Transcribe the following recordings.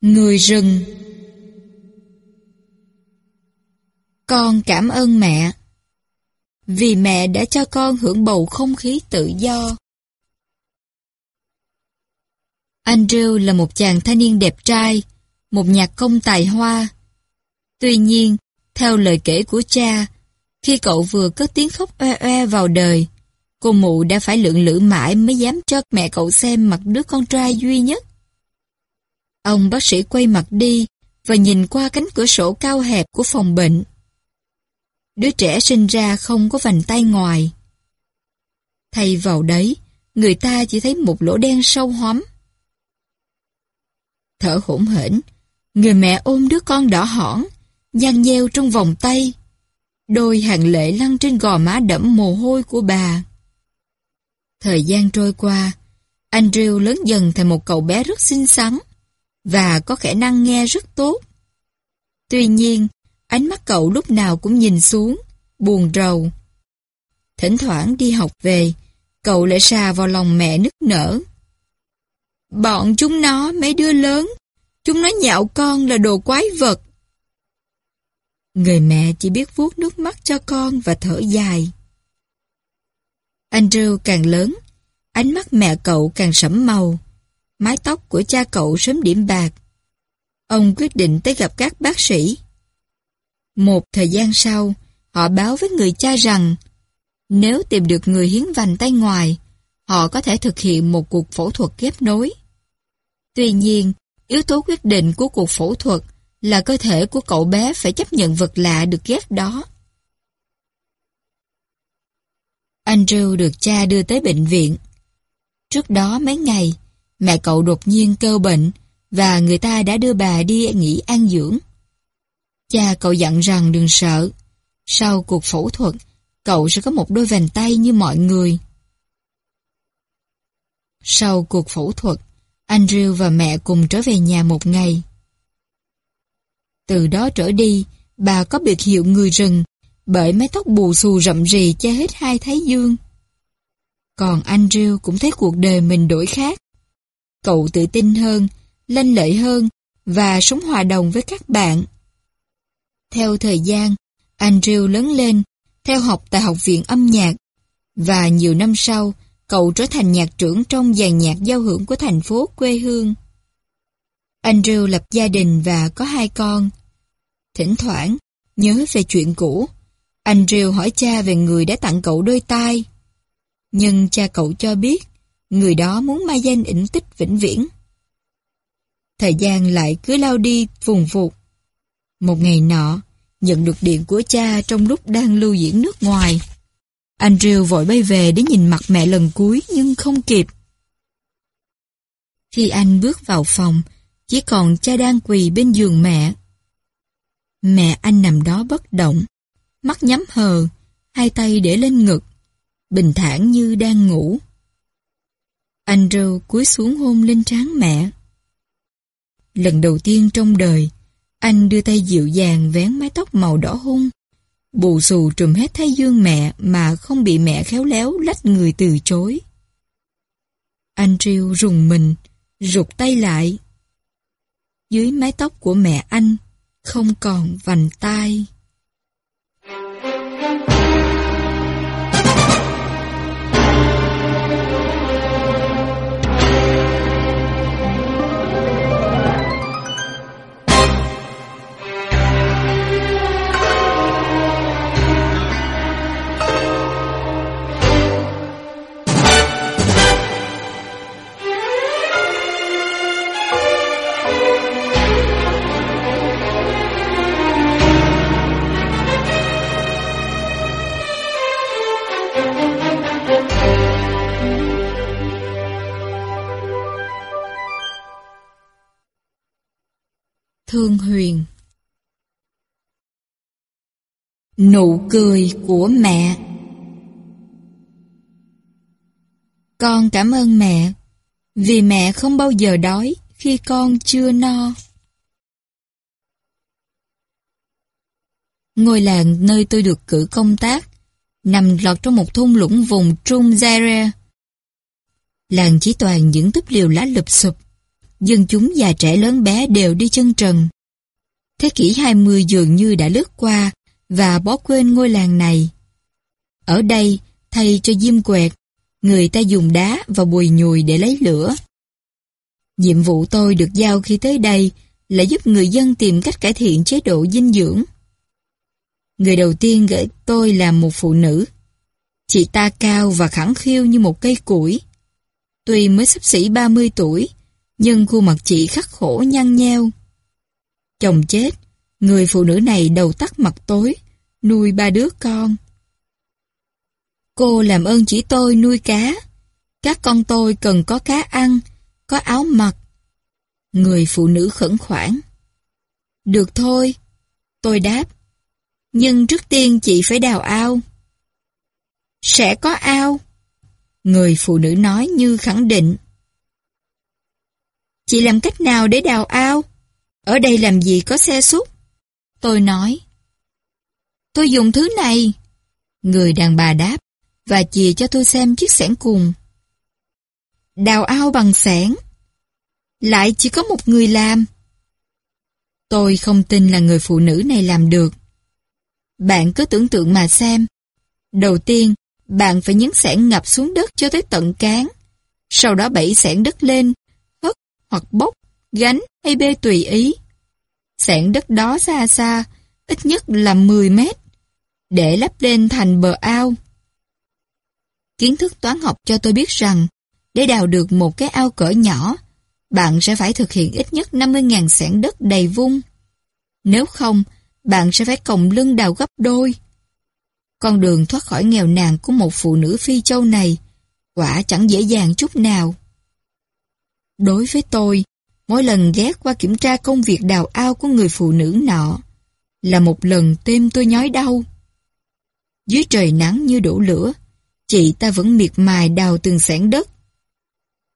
Người rừng Con cảm ơn mẹ Vì mẹ đã cho con hưởng bầu không khí tự do Andrew là một chàng thanh niên đẹp trai, một nhạc công tài hoa. Tuy nhiên, theo lời kể của cha, khi cậu vừa cất tiếng khóc oe oe vào đời, cô mụ đã phải lượn lự mãi mới dám cho mẹ cậu xem mặt đứa con trai duy nhất. Ông bác sĩ quay mặt đi và nhìn qua cánh cửa sổ cao hẹp của phòng bệnh. Đứa trẻ sinh ra không có vành tay ngoài. Thay vào đấy, người ta chỉ thấy một lỗ đen sâu hóm. Thở hổn hển, người mẹ ôm đứa con đỏ hỏn, nhăn nheo trong vòng tay. Đôi hàng lệ lăn trên gò má đẫm mồ hôi của bà. Thời gian trôi qua, Andrew lớn dần thành một cậu bé rất xinh xắn và có khả năng nghe rất tốt. Tuy nhiên, ánh mắt cậu lúc nào cũng nhìn xuống, buồn rầu. Thỉnh thoảng đi học về, cậu lại xà vào lòng mẹ nức nở. Bọn chúng nó, mấy đứa lớn, chúng nó nhạo con là đồ quái vật. Người mẹ chỉ biết vuốt nước mắt cho con và thở dài. Andrew càng lớn, ánh mắt mẹ cậu càng sẫm màu. Mái tóc của cha cậu sớm điểm bạc. Ông quyết định tới gặp các bác sĩ. Một thời gian sau, họ báo với người cha rằng nếu tìm được người hiến vành tay ngoài, họ có thể thực hiện một cuộc phẫu thuật ghép nối. Tuy nhiên, yếu tố quyết định của cuộc phẫu thuật là cơ thể của cậu bé phải chấp nhận vật lạ được ghép đó. Andrew được cha đưa tới bệnh viện. Trước đó mấy ngày, mẹ cậu đột nhiên kêu bệnh và người ta đã đưa bà đi nghỉ an dưỡng. Cha cậu dặn rằng đừng sợ. Sau cuộc phẫu thuật, cậu sẽ có một đôi vành tay như mọi người. Sau cuộc phẫu thuật, Andrew và mẹ cùng trở về nhà một ngày. Từ đó trở đi, bà có biệt hiệu người rừng bởi mái tóc bù xù rậm rì che hết hai thái dương. Còn Andrew cũng thấy cuộc đời mình đổi khác. Cậu tự tin hơn, lanh lợi hơn và sống hòa đồng với các bạn. Theo thời gian, Andrew lớn lên, theo học tại Học viện âm nhạc, và nhiều năm sau, cậu trở thành nhạc trưởng trong dàn nhạc giao hưởng của thành phố quê hương. Andrew lập gia đình và có hai con. Thỉnh thoảng, nhớ về chuyện cũ, Andrew hỏi cha về người đã tặng cậu đôi tai. Nhưng cha cậu cho biết, người đó muốn mai danh ẩn tích vĩnh viễn. Thời gian lại cứ lao đi vùng vụt. Một ngày nọ, nhận được điện của cha trong lúc đang lưu diễn nước ngoài. Andrew vội bay về để nhìn mặt mẹ lần cuối nhưng không kịp. Khi anh bước vào phòng, chỉ còn cha đang quỳ bên giường mẹ. Mẹ anh nằm đó bất động, mắt nhắm hờ, hai tay để lên ngực, bình thản như đang ngủ. Andrew cúi xuống hôn lên trán mẹ. Lần đầu tiên trong đời, anh đưa tay dịu dàng vén mái tóc màu đỏ hung, bù xù trùm hết thái dương mẹ mà không bị mẹ khéo léo lách người từ chối. Andrew rùng mình, rụt tay lại. Dưới mái tóc của mẹ anh, không còn vành tai. Thương Huyền. Nụ cười của mẹ. Con cảm ơn mẹ Vì mẹ không bao giờ đói khi con chưa no. Ngôi làng nơi tôi được cử công tác nằm lọt trong một thung lũng vùng Trung Zaire. Làng chỉ toàn những túp liều lá lụp sụp Dân chúng già trẻ lớn bé đều đi chân trần. Thế kỷ 20 dường như đã lướt qua và bỏ quên ngôi làng này. Ở đây, thay cho diêm quẹt, người ta dùng đá và bùi nhùi để lấy lửa. Nhiệm vụ tôi được giao khi tới đây là giúp người dân tìm cách cải thiện chế độ dinh dưỡng. Người đầu tiên gửi tôi là một phụ nữ. Chị ta cao và khẳng khiu như một cây củi. Tuy mới sắp xỉ 30 tuổi, nhưng khuôn mặt chị khắc khổ nhăn nheo. Chồng chết, người phụ nữ này đầu tắt mặt tối, nuôi ba đứa con. Cô làm ơn chỉ tôi nuôi cá. Các con tôi cần có cá ăn, có áo mặc. Người phụ nữ khẩn khoản. Được thôi, tôi đáp. Nhưng trước tiên chị phải đào ao. Sẽ có ao. Người phụ nữ nói như khẳng định. Chị làm cách nào để đào ao? Ở đây làm gì có xe xúc? Tôi nói. Tôi dùng thứ này. Người đàn bà đáp và chìa cho tôi xem chiếc xẻng cùng. Đào ao bằng xẻng. Lại chỉ có một người làm. Tôi không tin là người phụ nữ này làm được. Bạn cứ tưởng tượng mà xem. Đầu tiên, bạn phải nhấn xẻng ngập xuống đất cho tới tận cán. Sau đó bẫy xẻng đất lên, hoặc bốc, gánh hay bê tùy ý. Xẻng đất đó xa xa, ít nhất là 10 mét, để lắp lên thành bờ ao. Kiến thức toán học cho tôi biết rằng, để đào được một cái ao cỡ nhỏ, bạn sẽ phải thực hiện ít nhất 50.000 sẻn đất đầy vung. Nếu không, bạn sẽ phải còng lưng đào gấp đôi. Con đường thoát khỏi nghèo nàn của một phụ nữ phi châu này quả chẳng dễ dàng chút nào. Đối với tôi, mỗi lần ghé qua kiểm tra công việc đào ao của người phụ nữ nọ là một lần tim tôi nhói đau. Dưới trời nắng như đổ lửa, chị ta vẫn miệt mài đào từng sảng đất.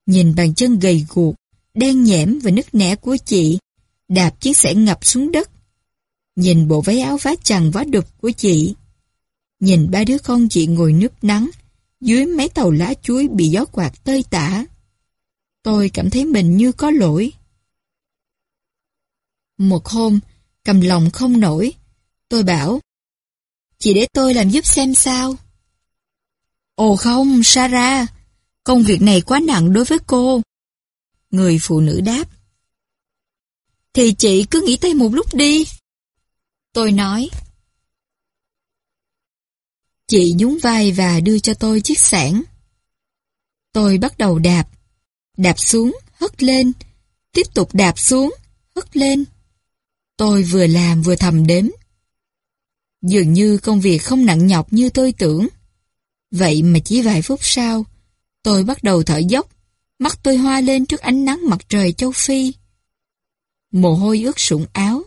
Nhìn bàn chân gầy guộc, đen nhẽm và nứt nẻ của chị, đạp chiếc xẻng ngập xuống đất. Nhìn bộ váy áo vá chằng vá đục của chị. Nhìn ba đứa con chị ngồi núp nắng, dưới mấy tàu lá chuối bị gió quạt tơi tả. Tôi cảm thấy mình như có lỗi. Một hôm, cầm lòng không nổi, tôi bảo, chị để tôi làm giúp xem sao. Ồ không, Sarah, công việc này quá nặng đối với cô. Người phụ nữ đáp. Thì chị cứ nghỉ tay một lúc đi. Tôi nói. Chị nhún vai và đưa cho tôi chiếc sảng. Tôi bắt đầu đạp. Đạp xuống, hất lên. Tiếp tục đạp xuống, hất lên. Tôi vừa làm vừa thầm đếm. Dường như công việc không nặng nhọc như tôi tưởng. Vậy mà chỉ vài phút sau, tôi bắt đầu thở dốc, mắt tôi hoa lên trước ánh nắng mặt trời châu Phi. Mồ hôi ướt sũng áo.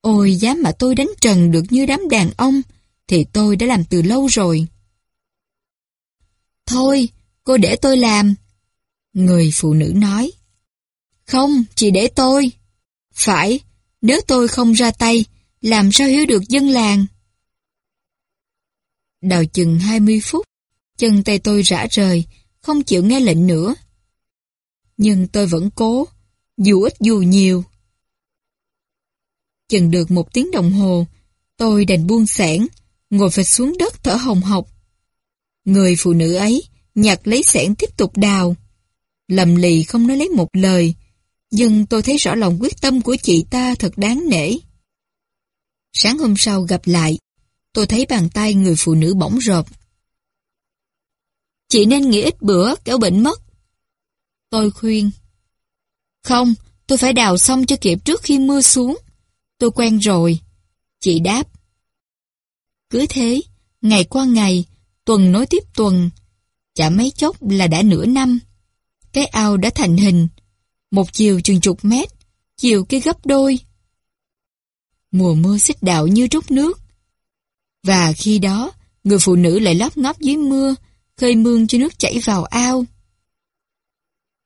Ôi dám mà tôi đánh trần được như đám đàn ông, thì tôi đã làm từ lâu rồi. Thôi, cô để tôi làm. Người phụ nữ nói. Không, chị để tôi. Phải, nếu tôi không ra tay, làm sao hiểu được dân làng? Đào chừng 20 phút, chân tay tôi rã rời, không chịu nghe lệnh nữa. Nhưng tôi vẫn cố, dù ít dù nhiều. Chừng được một tiếng đồng hồ, tôi đành buông sẻn, ngồi phịch xuống đất thở hồng hộc. Người phụ nữ ấy nhặt lấy sẻn tiếp tục đào. Lầm lì không nói lấy một lời, nhưng tôi thấy rõ lòng quyết tâm của chị ta thật đáng nể. Sáng hôm sau gặp lại, tôi thấy bàn tay người phụ nữ bỗng rộp. Chị nên nghỉ ít bữa, kéo bệnh mất. Tôi khuyên. Không, tôi phải đào xong cho kịp trước khi mưa xuống. Tôi quen rồi. Chị đáp. Cứ thế, ngày qua ngày, tuần nối tiếp tuần. Chả mấy chốc là đã nửa năm. Cái ao đã thành hình. Một chiều chừng chục mét, chiều cái gấp đôi. Mùa mưa xích đạo như rút nước. Và khi đó, người phụ nữ lại lóp ngóp dưới mưa, khơi mương cho nước chảy vào ao.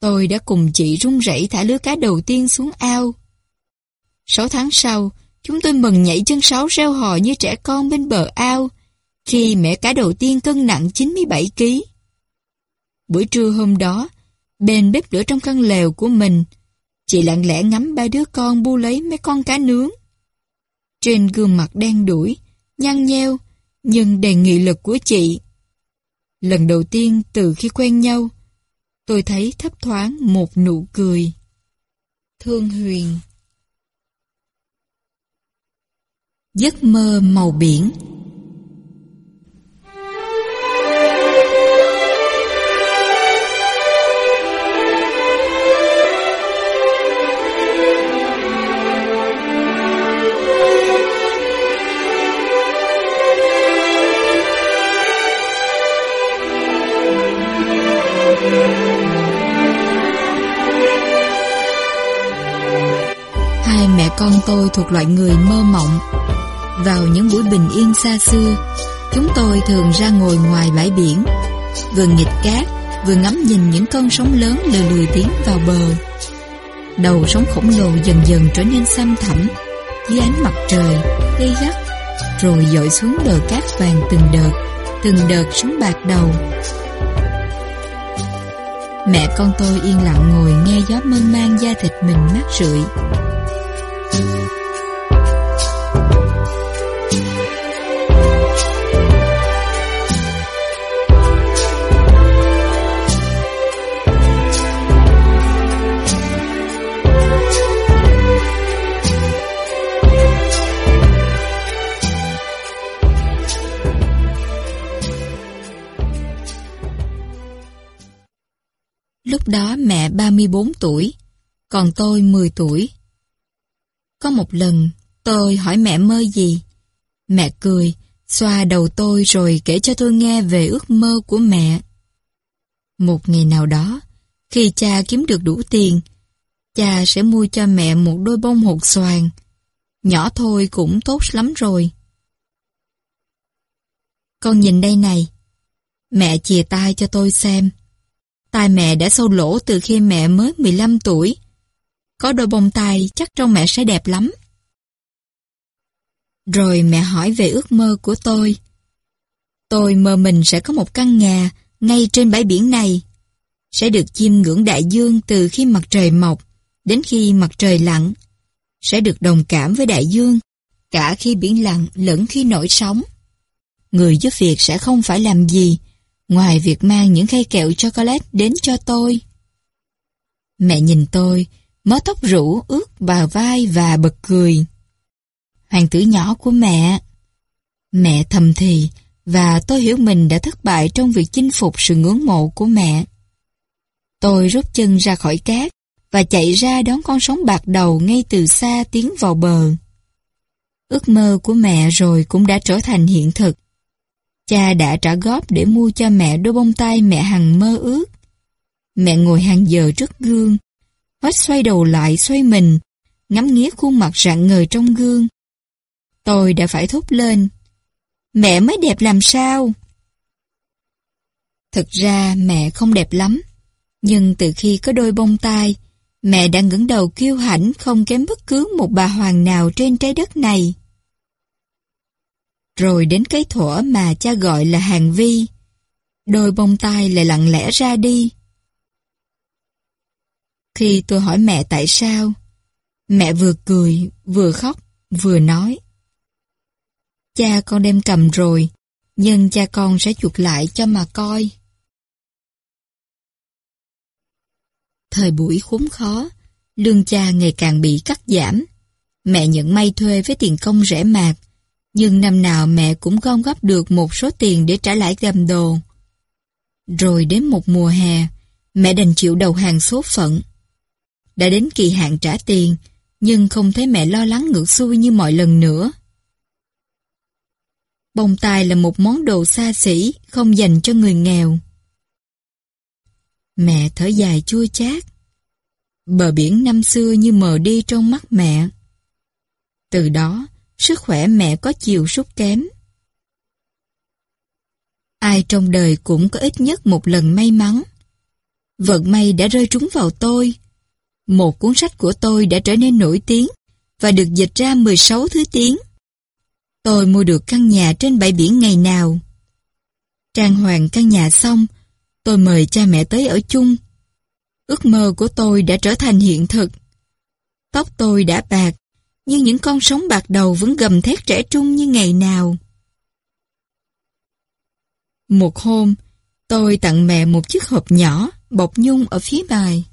Tôi đã cùng chị run rẩy thả lứa cá đầu tiên xuống ao. Sáu tháng sau, chúng tôi mừng nhảy chân sáo reo hò như trẻ con bên bờ ao, khi mẹ cá đầu tiên cân nặng 97 kg. Buổi trưa hôm đó, bên bếp lửa trong căn lều của mình, Chị lặng lẽ ngắm ba đứa con bu lấy mấy con cá nướng. Trên gương mặt đen đuổi, nhăn nheo, nhưng đầy nghị lực của chị. Lần đầu tiên từ khi quen nhau, tôi thấy thấp thoáng một nụ cười. Thương Huyền Giấc mơ màu biển tôi thuộc loại người mơ mộng. Vào những buổi bình yên xa xưa, chúng tôi thường ra ngồi ngoài bãi biển, vừa nghịch cát, vừa ngắm nhìn những con sóng lớn lừa lười tiến vào bờ. Đầu sóng khổng lồ dần dần trở nên xanh thẳm dưới ánh mặt trời, gây gắt, rồi dội xuống bờ cát vàng từng đợt, từng đợt sóng bạc đầu. Mẹ con tôi yên lặng ngồi nghe gió mơn man da thịt mình mát rượi. Lúc đó mẹ 34 tuổi, còn tôi 10 tuổi. Có một lần, tôi hỏi mẹ mơ gì. Mẹ cười, xoa đầu tôi rồi kể cho tôi nghe về ước mơ của mẹ. Một ngày nào đó, khi cha kiếm được đủ tiền, cha sẽ mua cho mẹ một đôi bông hột xoàn. Nhỏ thôi cũng tốt lắm rồi. Con nhìn đây này. Mẹ chìa tay cho tôi xem. Tai mẹ đã sâu lỗ từ khi mẹ mới 15 tuổi. Có đôi bông tai chắc trong mẹ sẽ đẹp lắm. Rồi mẹ hỏi về ước mơ của tôi. Tôi mơ mình sẽ có một căn nhà ngay trên bãi biển này. Sẽ được chiêm ngưỡng đại dương từ khi mặt trời mọc đến khi mặt trời lặn. Sẽ được đồng cảm với đại dương cả khi biển lặng lẫn khi nổi sóng. Người giúp việc sẽ không phải làm gì ngoài việc mang những khay kẹo chocolate đến cho tôi. Mẹ nhìn tôi, mớ tóc rủ ướt bà vai và bật cười. Hoàng tử nhỏ của mẹ. Mẹ thầm thì, và tôi hiểu mình đã thất bại trong việc chinh phục sự ngưỡng mộ của mẹ. Tôi rút chân ra khỏi cát và chạy ra đón con sóng bạc đầu ngay từ xa tiến vào bờ. Ước mơ của mẹ rồi cũng đã trở thành hiện thực. Cha đã trả góp để mua cho mẹ đôi bông tai mẹ hằng mơ ước. Mẹ ngồi hàng giờ trước gương, hết xoay đầu lại xoay mình, ngắm nghía khuôn mặt rạng ngời trong gương. Tôi đã phải thốt lên. Mẹ mới đẹp làm sao? Thực ra mẹ không đẹp lắm, nhưng từ khi có đôi bông tai, mẹ đã ngẩng đầu kiêu hãnh không kém bất cứ một bà hoàng nào trên trái đất này. Rồi đến cái thủa mà cha gọi là hàng vi. Đôi bông tai lại lặng lẽ ra đi. Khi tôi hỏi mẹ tại sao, mẹ vừa cười, vừa khóc, vừa nói. Cha con đem cầm rồi, nhưng cha con sẽ chuột lại cho mà coi. Thời buổi khốn khó, lương cha ngày càng bị cắt giảm. Mẹ nhận may thuê với tiền công rẻ mạt, nhưng năm nào mẹ cũng gom góp được một số tiền để trả lại gầm đồ. Rồi đến một mùa hè, mẹ đành chịu đầu hàng số phận. Đã đến kỳ hạn trả tiền, nhưng không thấy mẹ lo lắng ngược xuôi như mọi lần nữa. Bông tai là một món đồ xa xỉ, không dành cho người nghèo. Mẹ thở dài chua chát. Bờ biển năm xưa như mờ đi trong mắt mẹ. Từ đó, sức khỏe mẹ có chiều sút kém. Ai trong đời cũng có ít nhất một lần may mắn. Vận may đã rơi trúng vào tôi. Một cuốn sách của tôi đã trở nên nổi tiếng và được dịch ra 16 thứ tiếng. Tôi mua được căn nhà trên bãi biển ngày nào. Trang hoàng căn nhà xong, tôi mời cha mẹ tới ở chung. Ước mơ của tôi đã trở thành hiện thực. Tóc tôi đã bạc, nhưng những con sóng bạc đầu vẫn gầm thét trẻ trung như ngày nào. Một hôm, tôi tặng mẹ một chiếc hộp nhỏ bọc nhung ở phía bài.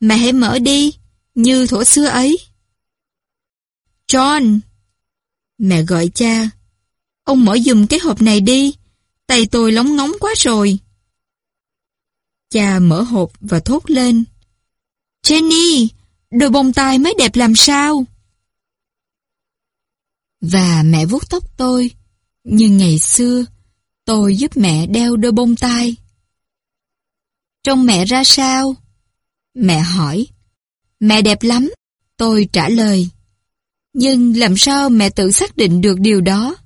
Mẹ hãy mở đi, như thổ xưa ấy. John! Mẹ gọi cha. Ông mở dùm cái hộp này đi, tay tôi lóng ngóng quá rồi. Cha mở hộp và thốt lên. Jenny, đôi bông tai mới đẹp làm sao? Và mẹ vuốt tóc tôi, như ngày xưa, tôi giúp mẹ đeo đôi bông tai. Trông mẹ ra sao? Mẹ hỏi. Mẹ đẹp lắm, tôi trả lời. Nhưng làm sao mẹ tự xác định được điều đó?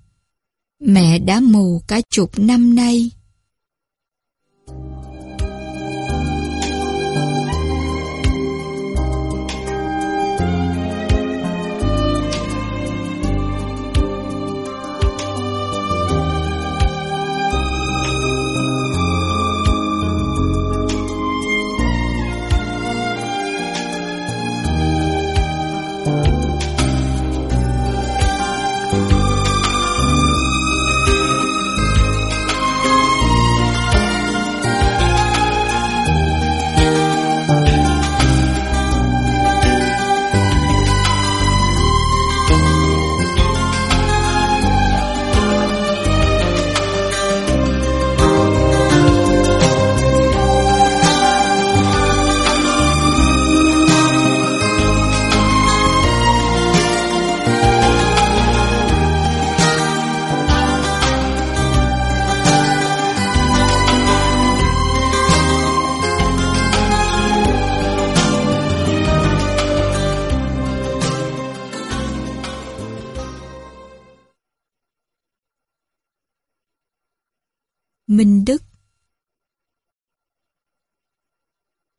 Mẹ đã mù cả chục năm nay.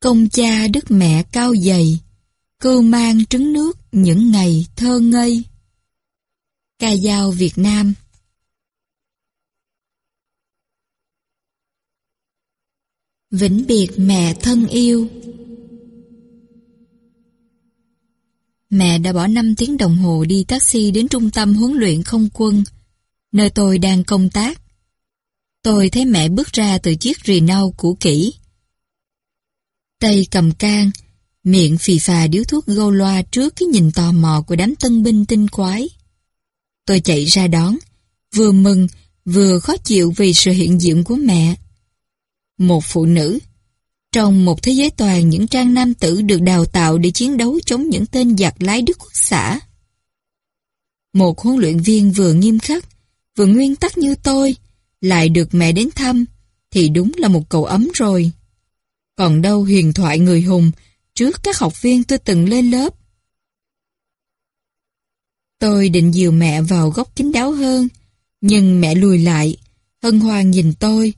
Công cha đức mẹ cao dày, cưu mang trứng nước những ngày thơ ngây. Ca dao Việt Nam Vĩnh biệt mẹ thân yêu Mẹ đã bỏ 5 tiếng đồng hồ đi taxi đến trung tâm huấn luyện không quân, nơi tôi đang công tác. Tôi thấy mẹ bước ra từ chiếc rì cũ kỹ. Tay cầm can, miệng phì phà điếu thuốc gâu loa trước cái nhìn tò mò của đám tân binh tinh quái. Tôi chạy ra đón, vừa mừng, vừa khó chịu vì sự hiện diện của mẹ. Một phụ nữ, trong một thế giới toàn những trang nam tử được đào tạo để chiến đấu chống những tên giặc lái đức quốc xã. Một huấn luyện viên vừa nghiêm khắc, vừa nguyên tắc như tôi, lại được mẹ đến thăm, thì đúng là một cậu ấm rồi. Còn đâu huyền thoại người hùng, trước các học viên tôi từng lên lớp. Tôi định dìu mẹ vào góc kín đáo hơn, nhưng mẹ lùi lại, hân hoan nhìn tôi,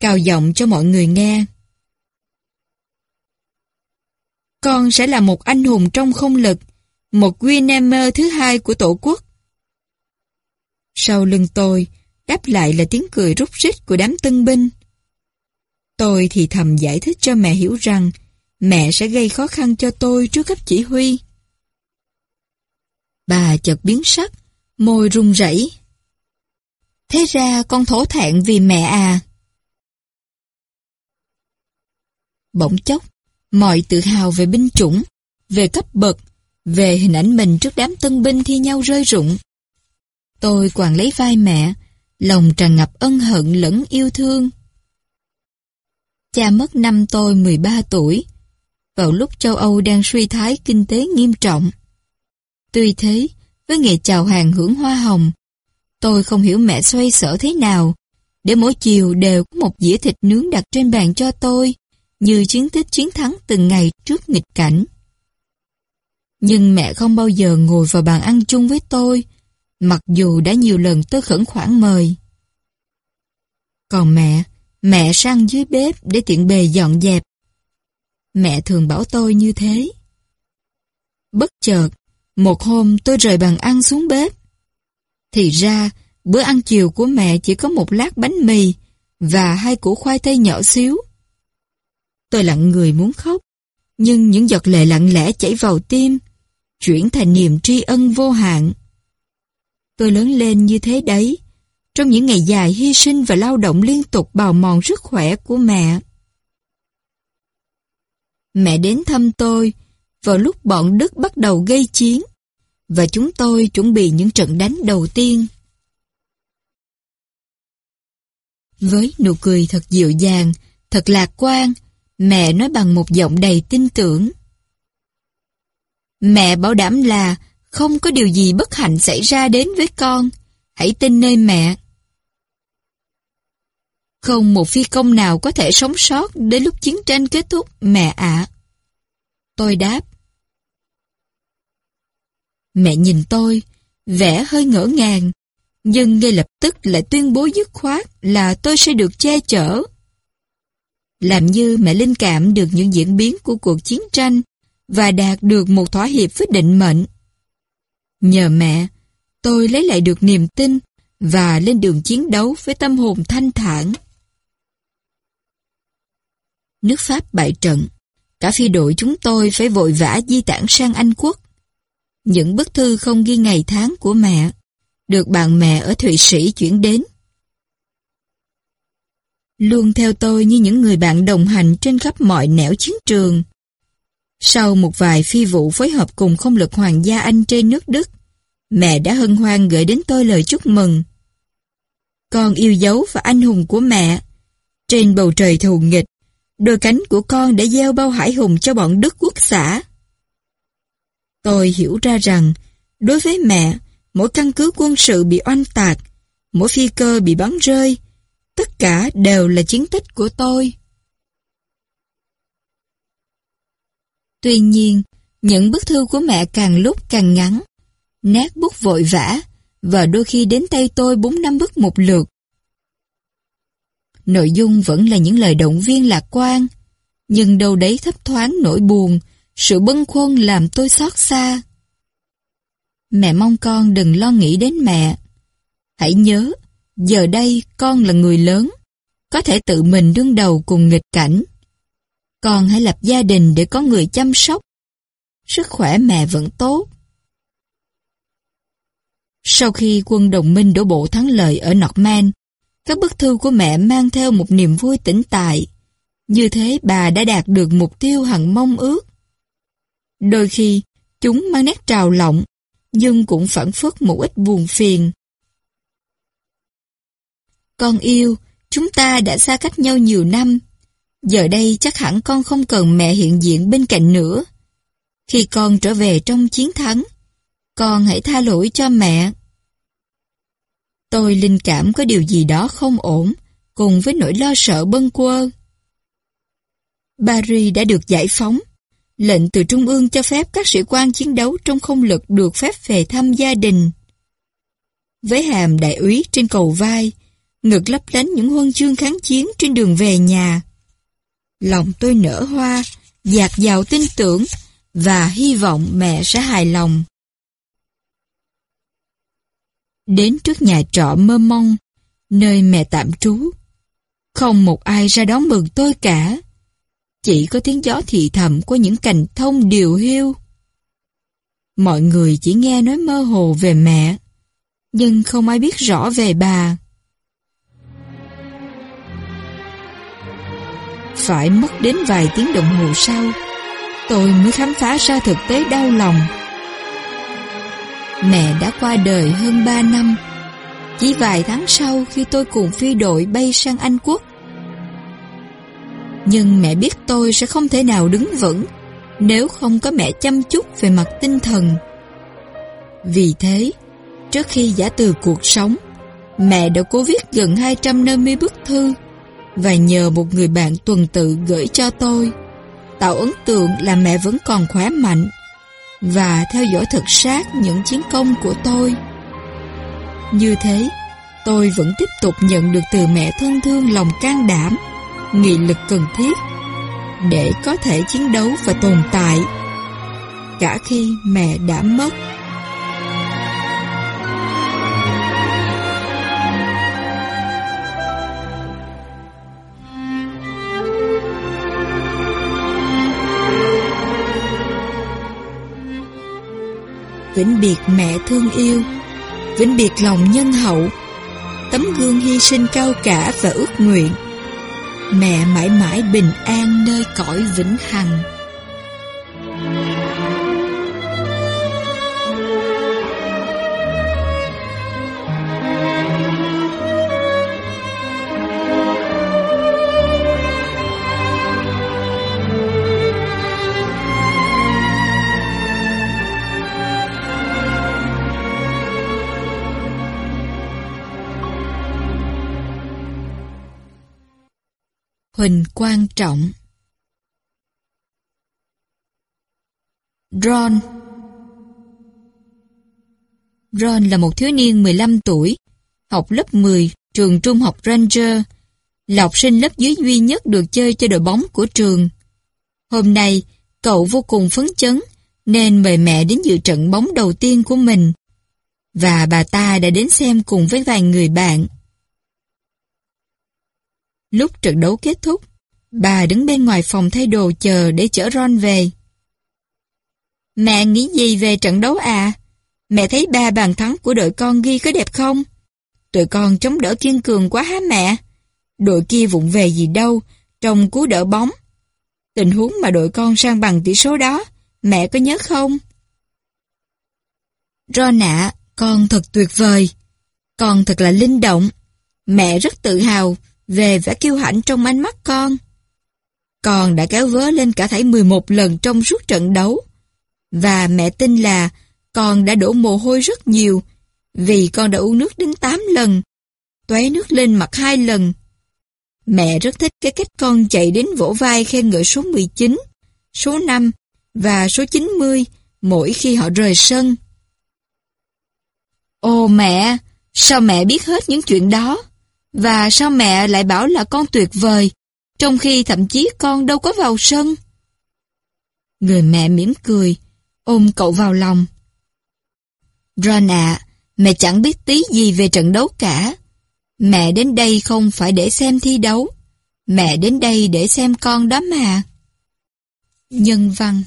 cào giọng cho mọi người nghe. Con sẽ là một anh hùng trong không lực, một Winnemer thứ hai của tổ quốc. Sau lưng tôi, đáp lại là tiếng cười rút rít của đám tân binh. Tôi thì thầm giải thích cho mẹ hiểu rằng mẹ sẽ gây khó khăn cho tôi trước cấp chỉ huy. Bà chợt biến sắc, môi run rẩy. Thế ra con thổ thẹn vì mẹ à. Bỗng chốc, mọi tự hào về binh chủng, về cấp bậc, về hình ảnh mình trước đám tân binh thi nhau rơi rụng. Tôi quàng lấy vai mẹ, lòng tràn ngập ân hận lẫn yêu thương. Cha mất năm tôi 13 tuổi, vào lúc châu Âu đang suy thái kinh tế nghiêm trọng. Tuy thế, với nghề chào hàng hưởng hoa hồng, tôi không hiểu mẹ xoay sở thế nào, để mỗi chiều đều có một dĩa thịt nướng đặt trên bàn cho tôi, như chiến tích chiến thắng từng ngày trước nghịch cảnh. Nhưng mẹ không bao giờ ngồi vào bàn ăn chung với tôi, mặc dù đã nhiều lần tôi khẩn khoản mời. Còn mẹ, mẹ sang dưới bếp để tiện bề dọn dẹp. Mẹ thường bảo tôi như thế. Bất chợt, một hôm tôi rời bàn ăn xuống bếp. Thì ra, bữa ăn chiều của mẹ chỉ có một lát bánh mì và hai củ khoai tây nhỏ xíu. Tôi lặng người muốn khóc, nhưng những giọt lệ lặng lẽ chảy vào tim, chuyển thành niềm tri ân vô hạn. Tôi lớn lên như thế đấy, trong những ngày dài hy sinh và lao động liên tục bào mòn sức khỏe của mẹ. Mẹ đến thăm tôi vào lúc bọn Đức bắt đầu gây chiến và chúng tôi chuẩn bị những trận đánh đầu tiên. Với nụ cười thật dịu dàng, thật lạc quan, mẹ nói bằng một giọng đầy tin tưởng. Mẹ bảo đảm là không có điều gì bất hạnh xảy ra đến với con. Hãy tin nơi mẹ. Không một phi công nào có thể sống sót đến lúc chiến tranh kết thúc, mẹ ạ. Tôi đáp. Mẹ nhìn tôi, vẻ hơi ngỡ ngàng, nhưng ngay lập tức lại tuyên bố dứt khoát là tôi sẽ được che chở. Làm như mẹ linh cảm được những diễn biến của cuộc chiến tranh và đạt được một thỏa hiệp với định mệnh. Nhờ mẹ, tôi lấy lại được niềm tin và lên đường chiến đấu với tâm hồn thanh thản. Nước Pháp bại trận, cả phi đội chúng tôi phải vội vã di tản sang Anh Quốc. Những bức thư không ghi ngày tháng của mẹ, được bạn mẹ ở Thụy Sĩ chuyển đến. Luôn theo tôi như những người bạn đồng hành trên khắp mọi nẻo chiến trường. Sau một vài phi vụ phối hợp cùng không lực hoàng gia Anh trên nước Đức, mẹ đã hân hoan gửi đến tôi lời chúc mừng. Con yêu dấu và anh hùng của mẹ. Trên bầu trời thù nghịch, đôi cánh của con đã gieo bao hải hùng cho bọn Đức quốc xã. Tôi hiểu ra rằng, đối với mẹ, mỗi căn cứ quân sự bị oanh tạc, mỗi phi cơ bị bắn rơi, tất cả đều là chiến tích của tôi. Tuy nhiên, những bức thư của mẹ càng lúc càng ngắn, nét bút vội vã, và đôi khi đến tay tôi 4 năm bức một lượt. Nội dung vẫn là những lời động viên lạc quan, nhưng đâu đấy thấp thoáng nỗi buồn, sự bâng khuâng làm tôi xót xa. Mẹ mong con đừng lo nghĩ đến mẹ. Hãy nhớ, giờ đây con là người lớn, có thể tự mình đương đầu cùng nghịch cảnh. Con hãy lập gia đình để có người chăm sóc. Sức khỏe mẹ vẫn tốt. Sau khi quân đồng minh đổ bộ thắng lợi ở Norman, các bức thư của mẹ mang theo một niềm vui tĩnh tại. Như thế bà đã đạt được mục tiêu hằng mong ước. Đôi khi, chúng mang nét trào lọng, nhưng cũng phản phất một ít buồn phiền. Con yêu, chúng ta đã xa cách nhau nhiều năm. Giờ đây chắc hẳn con không cần mẹ hiện diện bên cạnh nữa. Khi con trở về trong chiến thắng, con hãy tha lỗi cho mẹ. Tôi linh cảm có điều gì đó không ổn, cùng với nỗi lo sợ bâng quơ. Paris đã được giải phóng. Lệnh từ Trung ương cho phép các sĩ quan chiến đấu trong không lực được phép về thăm gia đình. Với hàm đại úy trên cầu vai, ngực lấp lánh những huân chương kháng chiến trên đường về nhà. Lòng tôi nở hoa, dạt dào tin tưởng và hy vọng mẹ sẽ hài lòng. Đến trước nhà trọ mơ mong, nơi mẹ tạm trú. Không một ai ra đón mừng tôi cả. Chỉ có tiếng gió thì thầm của những cành thông điều hiu. Mọi người chỉ nghe nói mơ hồ về mẹ, nhưng không ai biết rõ về bà. Phải mất đến vài tiếng đồng hồ sau, tôi mới khám phá ra thực tế đau lòng. Mẹ đã qua đời hơn 3 năm, chỉ vài tháng sau khi tôi cùng phi đội bay sang Anh Quốc. Nhưng mẹ biết tôi sẽ không thể nào đứng vững nếu không có mẹ chăm chút về mặt tinh thần. Vì thế, trước khi giả từ cuộc sống, mẹ đã cố viết gần 250 bức thư và nhờ một người bạn tuần tự gửi cho tôi, tạo ấn tượng là mẹ vẫn còn khỏe mạnh và theo dõi thực sát những chiến công của tôi. Như thế, tôi vẫn tiếp tục nhận được từ mẹ thân thương lòng can đảm, nghị lực cần thiết để có thể chiến đấu và tồn tại cả khi mẹ đã mất. Vĩnh biệt mẹ thương yêu, vĩnh biệt lòng nhân hậu, tấm gương hy sinh cao cả và ước nguyện. Mẹ mãi mãi bình an nơi cõi vĩnh hằng. Hình quan trọng Ron Ron là một thiếu niên 15 tuổi, học lớp 10, trường trung học Ranger, là học sinh lớp dưới duy nhất được chơi cho đội bóng của trường. Hôm nay, cậu vô cùng phấn chấn, nên mời mẹ đến dự trận bóng đầu tiên của mình. Và bà ta đã đến xem cùng với vài người bạn. Lúc trận đấu kết thúc, bà đứng bên ngoài phòng thay đồ chờ để chở Ron về. Mẹ nghĩ gì về trận đấu à? Mẹ thấy ba bàn thắng của đội con ghi có đẹp không? Tụi con chống đỡ kiên cường quá hả mẹ? Đội kia vụng về gì đâu, trong cú đỡ bóng. Tình huống mà đội con sang bằng tỷ số đó, mẹ có nhớ không? Ron ạ, con thật tuyệt vời. Con thật là linh động. Mẹ rất tự hào về vẻ kiêu hãnh trong ánh mắt con. Con đã kéo vớ lên cả thảy 11 lần trong suốt trận đấu. Và mẹ tin là con đã đổ mồ hôi rất nhiều vì con đã uống nước đến 8 lần, tuế nước lên mặt hai lần. Mẹ rất thích cái cách con chạy đến vỗ vai khen ngợi số 19, số 5 và số 90 mỗi khi họ rời sân. Ồ mẹ, sao mẹ biết hết những chuyện đó? Và sao mẹ lại bảo là con tuyệt vời, trong khi thậm chí con đâu có vào sân? Người mẹ mỉm cười, ôm cậu vào lòng. Ron ạ, mẹ chẳng biết tí gì về trận đấu cả. Mẹ đến đây không phải để xem thi đấu. Mẹ đến đây để xem con đó mà. Nhân văn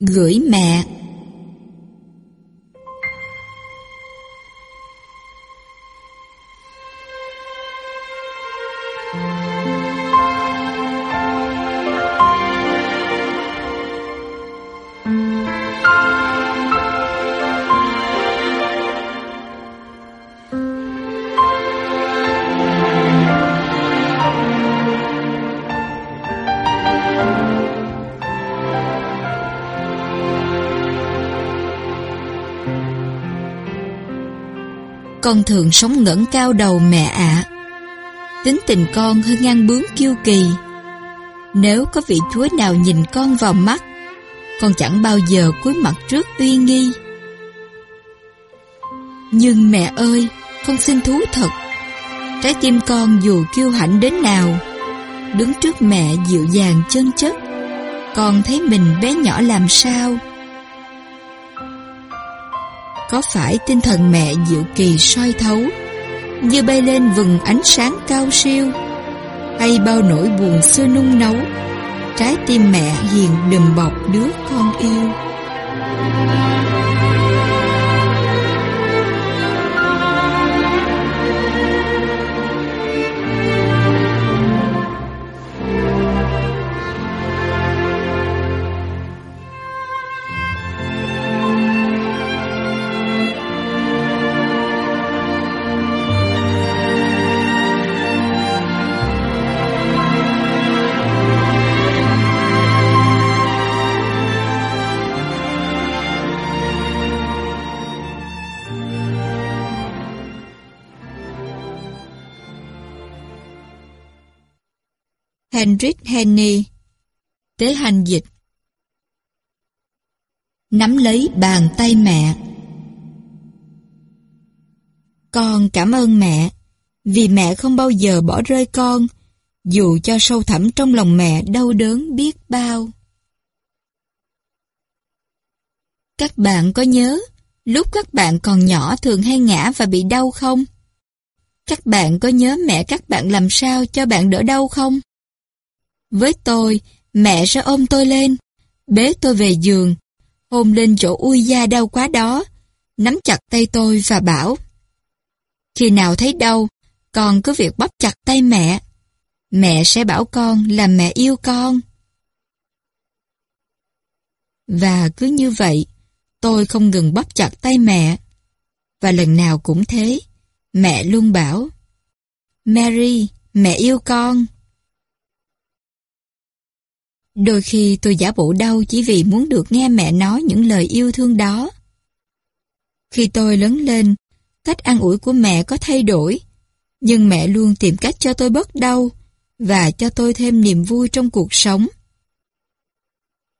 Gửi mẹ Con thường sống ngẩng cao đầu mẹ ạ. Tính tình con hơi ngang bướng kiêu kỳ. Nếu có vị chúa nào nhìn con vào mắt, con chẳng bao giờ cúi mặt trước uy nghi. Nhưng mẹ ơi, con xin thú thật, trái tim con dù kiêu hãnh đến nào, đứng trước mẹ dịu dàng chân chất, con thấy mình bé nhỏ làm sao? Có phải tinh thần mẹ dịu kỳ soi thấu Như bay lên vừng ánh sáng cao siêu Hay bao nỗi buồn xưa nung nấu Trái tim mẹ hiền đùm bọc đứa con yêu. Heinrich Henny Tế hành dịch Nắm lấy bàn tay mẹ Con cảm ơn mẹ, Vì mẹ không bao giờ bỏ rơi con, Dù cho sâu thẳm trong lòng mẹ đau đớn biết bao Các bạn có nhớ, Lúc các bạn còn nhỏ thường hay ngã và bị đau không? Các bạn có nhớ mẹ các bạn làm sao cho bạn đỡ đau không? Với tôi, mẹ sẽ ôm tôi lên, bế tôi về giường, hôn lên chỗ ui da đau quá đó, nắm chặt tay tôi và bảo Khi nào thấy đau, con cứ việc bóp chặt tay mẹ. Mẹ sẽ bảo con là mẹ yêu con. Và cứ như vậy, tôi không ngừng bóp chặt tay mẹ. Và lần nào cũng thế, mẹ luôn bảo Mary, mẹ yêu con. Đôi khi tôi giả bộ đau chỉ vì muốn được nghe mẹ nói những lời yêu thương đó. Khi tôi lớn lên, cách ăn ủi của mẹ có thay đổi, nhưng mẹ luôn tìm cách cho tôi bớt đau và cho tôi thêm niềm vui trong cuộc sống.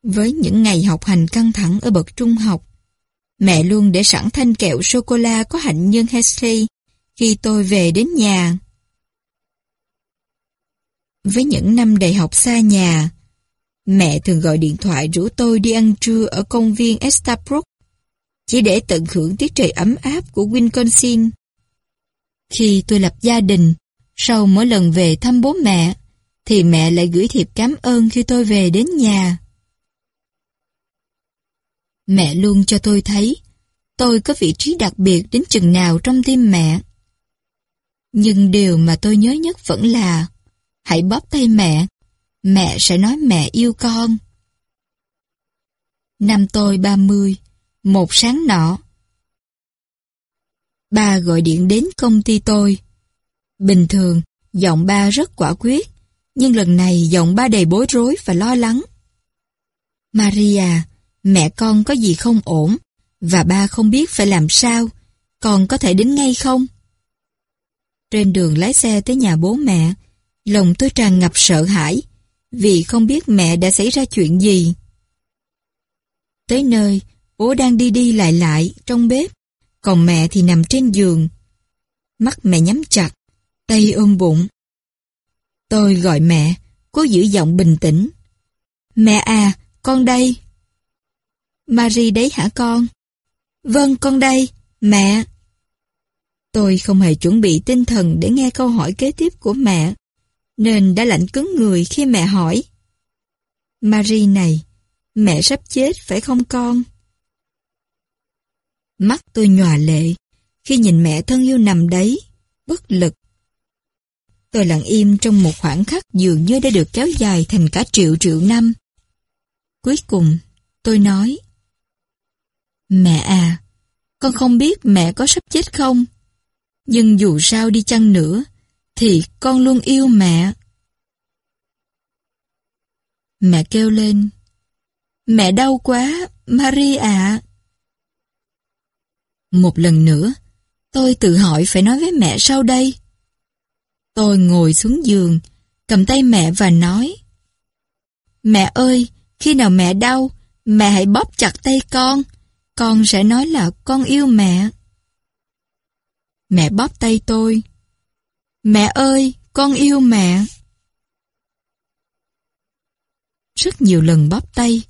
Với những ngày học hành căng thẳng ở bậc trung học, mẹ luôn để sẵn thanh kẹo sô-cô-la có hạnh nhân Hesley khi tôi về đến nhà. Với những năm đại học xa nhà, mẹ thường gọi điện thoại rủ tôi đi ăn trưa ở công viên Estabrook chỉ để tận hưởng tiết trời ấm áp của Wisconsin. Khi tôi lập gia đình, sau mỗi lần về thăm bố mẹ, thì mẹ lại gửi thiệp cảm ơn khi tôi về đến nhà. Mẹ luôn cho tôi thấy, tôi có vị trí đặc biệt đến chừng nào trong tim mẹ. Nhưng điều mà tôi nhớ nhất vẫn là, hãy bóp tay mẹ, mẹ sẽ nói mẹ yêu con. Năm tôi 30, một sáng nọ. Ba gọi điện đến công ty tôi. Bình thường, giọng ba rất quả quyết, nhưng lần này giọng ba đầy bối rối và lo lắng. Maria, mẹ con có gì không ổn, và ba không biết phải làm sao, con có thể đến ngay không? Trên đường lái xe tới nhà bố mẹ, lòng tôi tràn ngập sợ hãi, vì không biết mẹ đã xảy ra chuyện gì. Tới nơi, Bố đang đi đi lại lại trong bếp, còn mẹ thì nằm trên giường. Mắt mẹ nhắm chặt, tay ôm bụng. Tôi gọi mẹ, cố giữ giọng bình tĩnh. Mẹ à, con đây. Marie đấy hả con? Vâng, con đây, mẹ. Tôi không hề chuẩn bị tinh thần để nghe câu hỏi kế tiếp của mẹ, nên đã lạnh cứng người khi mẹ hỏi. Marie này, mẹ sắp chết phải không con? Mắt tôi nhòa lệ khi nhìn mẹ thân yêu nằm đấy, bất lực. Tôi lặng im trong một khoảng khắc dường như đã được kéo dài thành cả triệu triệu năm. Cuối cùng, tôi nói Mẹ à, con không biết mẹ có sắp chết không, nhưng dù sao đi chăng nữa, thì con luôn yêu mẹ. Mẹ kêu lên Mẹ đau quá, Marie ạ. Một lần nữa, tôi tự hỏi phải nói với mẹ sau đây. Tôi ngồi xuống giường, cầm tay mẹ và nói Mẹ ơi, khi nào mẹ đau, mẹ hãy bóp chặt tay con, con sẽ nói là con yêu mẹ. Mẹ bóp tay tôi. Mẹ ơi, con yêu mẹ. Rất nhiều lần bóp tay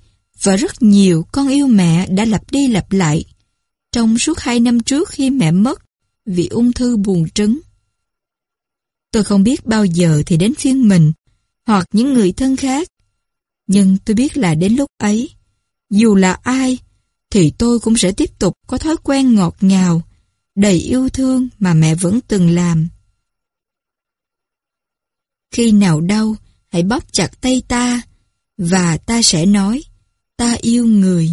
và rất nhiều con yêu mẹ đã lặp đi lặp lại trong suốt hai năm trước khi mẹ mất vì ung thư buồn trứng. Tôi không biết bao giờ thì đến phiên mình hoặc những người thân khác. Nhưng tôi biết là đến lúc ấy, dù là ai, thì tôi cũng sẽ tiếp tục có thói quen ngọt ngào, đầy yêu thương mà mẹ vẫn từng làm. Khi nào đau, hãy bóp chặt tay ta, và ta sẽ nói, ta yêu người.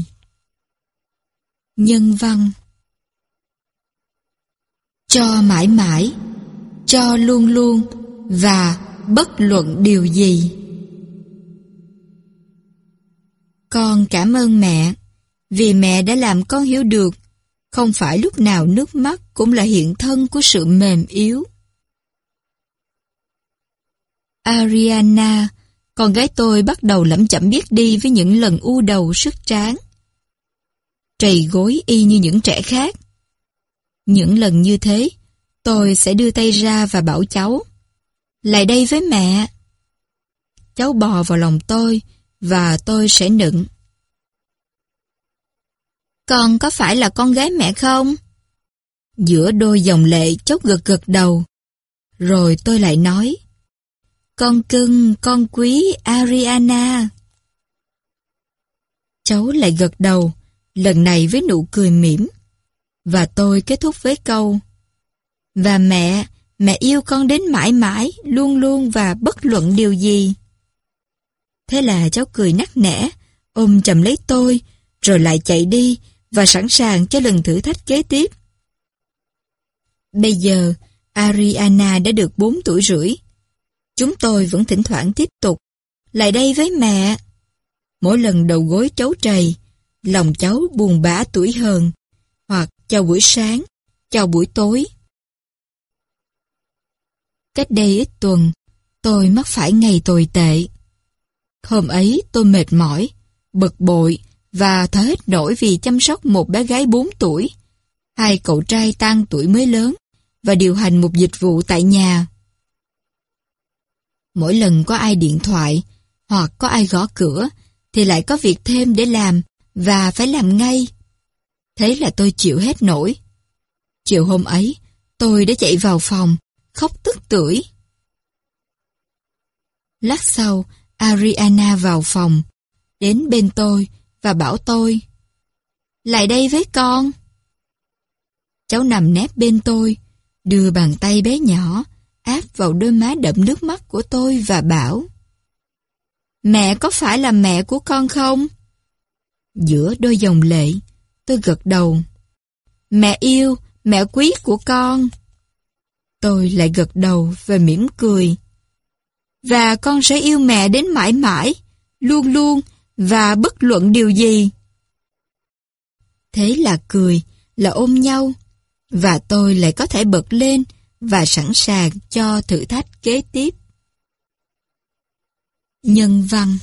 Nhân văn Cho mãi mãi, cho luôn luôn và bất luận điều gì. Con cảm ơn mẹ, vì mẹ đã làm con hiểu được không phải lúc nào nước mắt cũng là hiện thân của sự mềm yếu. Ariana, con gái tôi bắt đầu lẩm chậm biết đi với những lần u đầu sức tráng trầy gối y như những trẻ khác. Những lần như thế, tôi sẽ đưa tay ra và bảo cháu, lại đây với mẹ. Cháu bò vào lòng tôi và tôi sẽ nựng. Con có phải là con gái mẹ không? Giữa đôi dòng lệ chốc gật gật đầu. Rồi tôi lại nói, con cưng, con quý Ariana. Cháu lại gật đầu, lần này với nụ cười mỉm. Và tôi kết thúc với câu Và mẹ, mẹ yêu con đến mãi mãi, luôn luôn và bất luận điều gì. Thế là cháu cười nắc nẻ, ôm chầm lấy tôi, rồi lại chạy đi và sẵn sàng cho lần thử thách kế tiếp. Bây giờ, Ariana đã được 4 tuổi rưỡi. Chúng tôi vẫn thỉnh thoảng tiếp tục. Lại đây với mẹ. Mỗi lần đầu gối cháu trầy, lòng cháu buồn bã tuổi hơn. Hoặc chào buổi sáng, chào buổi tối. Cách đây ít tuần, tôi mắc phải ngày tồi tệ. Hôm ấy tôi mệt mỏi, bực bội và thở hết nổi vì chăm sóc một bé gái 4 tuổi, hai cậu trai tăng tuổi mới lớn và điều hành một dịch vụ tại nhà. Mỗi lần có ai điện thoại hoặc có ai gõ cửa thì lại có việc thêm để làm và phải làm ngay. Thế là tôi chịu hết nổi. Chiều hôm ấy, tôi đã chạy vào phòng, khóc tức tưởi. Lát sau, Ariana vào phòng, đến bên tôi và bảo tôi Lại đây với con. Cháu nằm nép bên tôi, đưa bàn tay bé nhỏ áp vào đôi má đậm nước mắt của tôi và bảo Mẹ có phải là mẹ của con không? Giữa đôi dòng lệ, tôi gật đầu. Mẹ yêu, mẹ quý của con. Tôi lại gật đầu và mỉm cười. Và con sẽ yêu mẹ đến mãi mãi, luôn luôn và bất luận điều gì. Thế là cười, là ôm nhau, và tôi lại có thể bật lên và sẵn sàng cho thử thách kế tiếp. Nhân văn